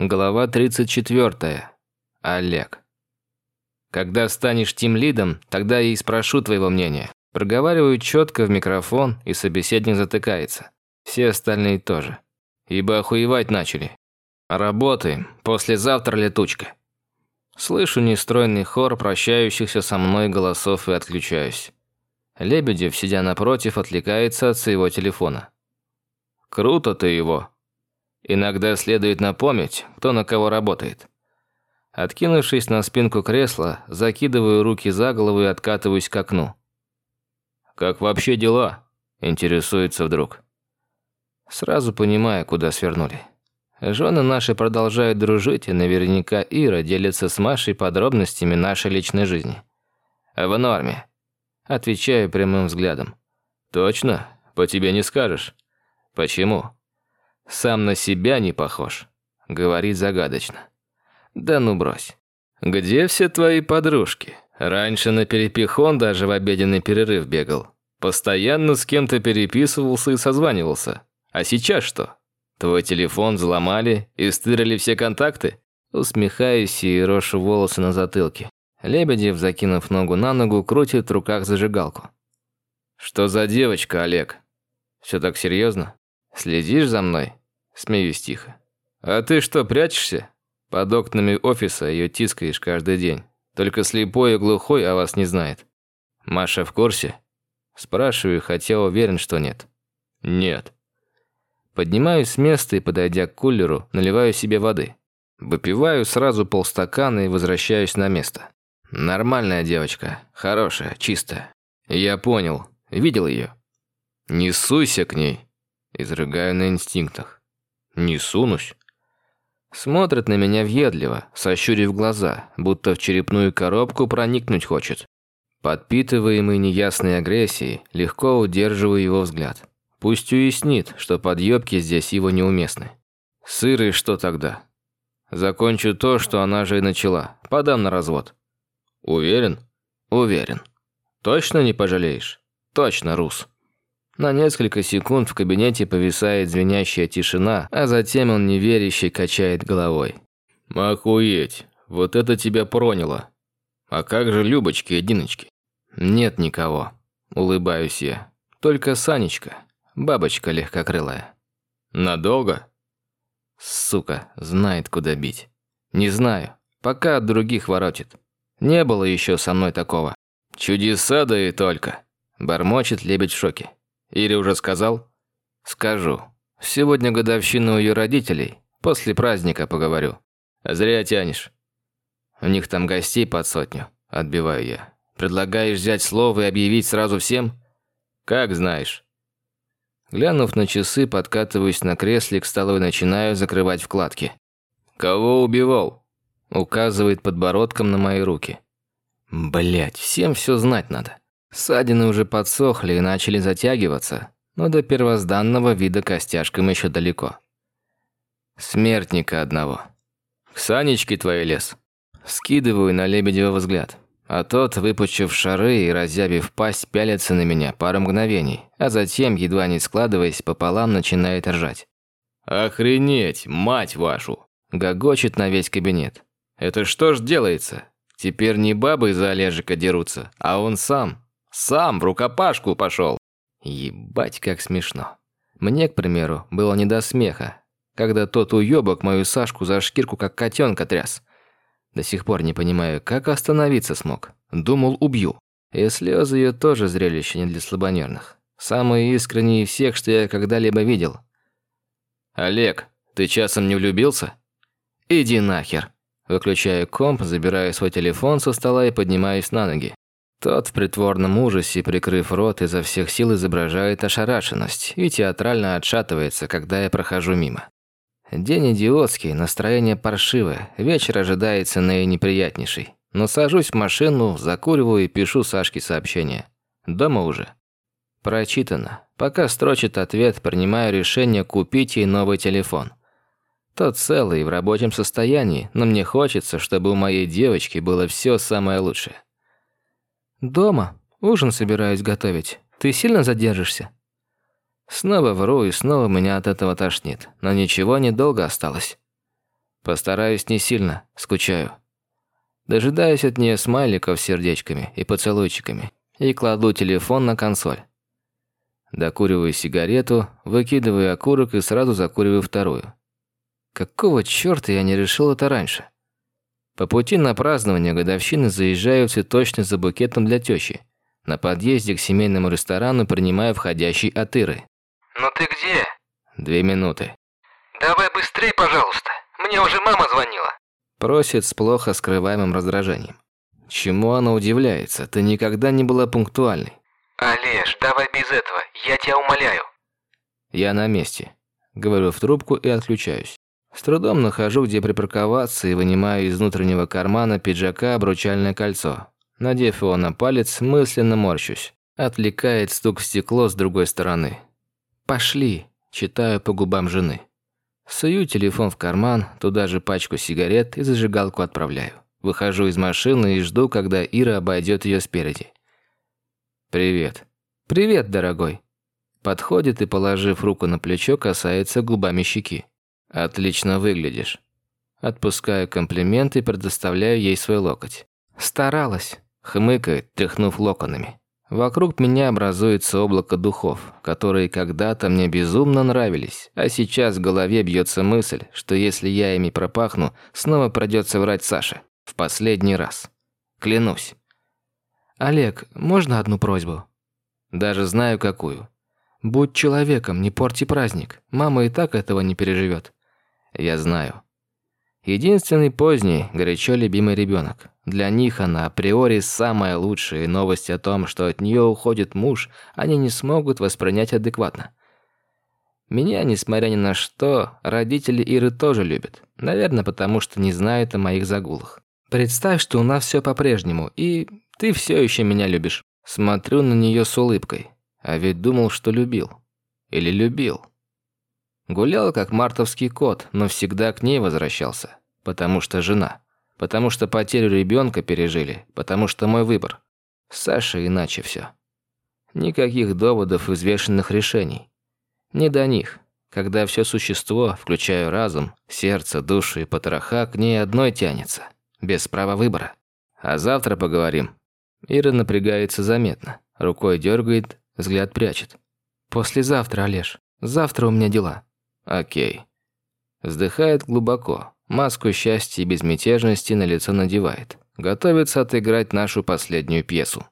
Глава 34. Олег. Когда станешь тимлидом, тогда я и спрошу твоего мнения. Проговариваю четко в микрофон, и собеседник затыкается. Все остальные тоже. Ибо охуевать начали. Работаем. Послезавтра летучка. Слышу нестройный хор прощающихся со мной голосов и отключаюсь. Лебедев, сидя напротив, отвлекается от своего телефона. «Круто ты его», Иногда следует напомнить, кто на кого работает. Откинувшись на спинку кресла, закидываю руки за голову и откатываюсь к окну. «Как вообще дела?» – интересуется вдруг. Сразу понимаю, куда свернули. Жены наши продолжают дружить, и наверняка Ира делится с Машей подробностями нашей личной жизни. «В норме», – отвечаю прямым взглядом. «Точно? По тебе не скажешь». «Почему?» Сам на себя не похож. Говорит загадочно. Да ну брось. Где все твои подружки? Раньше на перепихон даже в обеденный перерыв бегал. Постоянно с кем-то переписывался и созванивался. А сейчас что? Твой телефон взломали и стырили все контакты? Усмехаюсь и рошу волосы на затылке. Лебедев, закинув ногу на ногу, крутит в руках зажигалку. «Что за девочка, Олег? Все так серьезно? Следишь за мной?» Смеюсь тихо. «А ты что, прячешься? Под окнами офиса ее тискаешь каждый день. Только слепой и глухой о вас не знает. Маша в курсе?» Спрашиваю, хотя уверен, что нет. «Нет». Поднимаюсь с места и, подойдя к кулеру, наливаю себе воды. Выпиваю сразу полстакана и возвращаюсь на место. Нормальная девочка, хорошая, чистая. Я понял, видел ее. Не суйся к ней. Изрыгаю на инстинктах. Не сунусь. Смотрит на меня въедливо, сощурив глаза, будто в черепную коробку проникнуть хочет. Подпитываемый неясной агрессией, легко удерживаю его взгляд. Пусть уяснит, что подъебки здесь его неуместны. Сырый что тогда? Закончу то, что она же и начала. Подам на развод. Уверен? Уверен. Точно не пожалеешь? Точно, Рус. На несколько секунд в кабинете повисает звенящая тишина, а затем он неверяще качает головой. «Охуеть, вот это тебя проняло. А как же Любочки и Диночки?» «Нет никого», – улыбаюсь я. «Только Санечка, бабочка легкокрылая». «Надолго?» «Сука, знает, куда бить». «Не знаю, пока от других воротит. Не было еще со мной такого». «Чудеса да и только», – бормочет лебедь в шоке. Или уже сказал? Скажу. Сегодня годовщина у ее родителей. После праздника поговорю. Зря тянешь. У них там гостей под сотню. Отбиваю я. Предлагаешь взять слово и объявить сразу всем? Как знаешь. Глянув на часы, подкатываюсь на кресле к столу и начинаю закрывать вкладки. «Кого убивал?» Указывает подбородком на мои руки. Блять, всем все знать надо. Ссадины уже подсохли и начали затягиваться, но до первозданного вида костяшкам еще далеко. Смертника одного. К Санечке твоей лес. Скидываю на Лебедева взгляд. А тот, выпучив шары и разябив пасть, пялится на меня пару мгновений, а затем, едва не складываясь пополам, начинает ржать. «Охренеть, мать вашу!» Гогочет на весь кабинет. «Это что ж делается? Теперь не бабы за Олежика дерутся, а он сам, сам в рукопашку пошел. Ебать, как смешно. Мне, к примеру, было не до смеха, когда тот уёбок мою Сашку за шкирку как котенка тряс. До сих пор не понимаю, как остановиться смог. Думал, убью. И слезы ее тоже зрелище не для слабонервных. Самые искренние всех, что я когда-либо видел. «Олег, ты часом не влюбился?» «Иди нахер!» Выключаю комп, забираю свой телефон со стола и поднимаюсь на ноги. Тот в притворном ужасе, прикрыв рот, изо всех сил изображает ошарашенность и театрально отшатывается, когда я прохожу мимо. День идиотский, настроение паршивое, вечер ожидается наинеприятнейший. Но сажусь в машину, закуриваю и пишу Сашке сообщение. Дома уже. Прочитано. Пока строчит ответ, принимаю решение купить ей новый телефон. Тот целый, в рабочем состоянии, но мне хочется, чтобы у моей девочки было все самое лучшее. «Дома. Ужин собираюсь готовить. Ты сильно задержишься?» Снова вру, и снова меня от этого тошнит. Но ничего недолго осталось. Постараюсь не сильно, скучаю. Дожидаюсь от нее смайликов с сердечками и поцелуйчиками и кладу телефон на консоль. Докуриваю сигарету, выкидываю окурок и сразу закуриваю вторую. Какого чёрта я не решил это раньше? По пути на празднование годовщины заезжаю в цветочный за букетом для тещи. На подъезде к семейному ресторану принимаю входящий от Иры. «Ну ты где?» Две минуты. «Давай быстрей, пожалуйста. Мне уже мама звонила». Просит с плохо скрываемым раздражением. Чему она удивляется? Ты никогда не была пунктуальной. «Олеж, давай без этого, я тебя умоляю». Я на месте. Говорю в трубку и отключаюсь. С трудом нахожу, где припарковаться, и вынимаю из внутреннего кармана пиджака обручальное кольцо. Надев его на палец, мысленно морщусь. Отвлекает стук в стекло с другой стороны. «Пошли», – читаю по губам жены. Сую телефон в карман, туда же пачку сигарет и зажигалку отправляю. Выхожу из машины и жду, когда Ира обойдет ее спереди. «Привет». «Привет, дорогой». Подходит и, положив руку на плечо, касается губами щеки. «Отлично выглядишь». Отпускаю комплимент и предоставляю ей свой локоть. «Старалась», — хмыкает, тряхнув локонами. Вокруг меня образуется облако духов, которые когда-то мне безумно нравились, а сейчас в голове бьется мысль, что если я ими пропахну, снова придется врать Саше. В последний раз. Клянусь. «Олег, можно одну просьбу?» «Даже знаю, какую. Будь человеком, не порти праздник. Мама и так этого не переживет. Я знаю. Единственный поздний, горячо любимый ребенок. Для них она априори самая лучшая, и новость о том, что от нее уходит муж, они не смогут воспринять адекватно. Меня, несмотря ни на что, родители Иры тоже любят. Наверное, потому что не знают о моих загулах. Представь, что у нас все по-прежнему, и ты все еще меня любишь. Смотрю на нее с улыбкой. А ведь думал, что любил. Или любил. Гулял как мартовский кот, но всегда к ней возвращался. Потому что жена. Потому что потерю ребенка пережили. Потому что мой выбор. Саша иначе все. Никаких доводов взвешенных решений. Не до них. Когда все существо, включая разум, сердце, душу и потроха, к ней одной тянется. Без права выбора. А завтра поговорим. Ира напрягается заметно. Рукой дергает, взгляд прячет. «Послезавтра, Олеж. Завтра у меня дела». Окей. Вздыхает глубоко. Маску счастья и безмятежности на лицо надевает. Готовится отыграть нашу последнюю пьесу.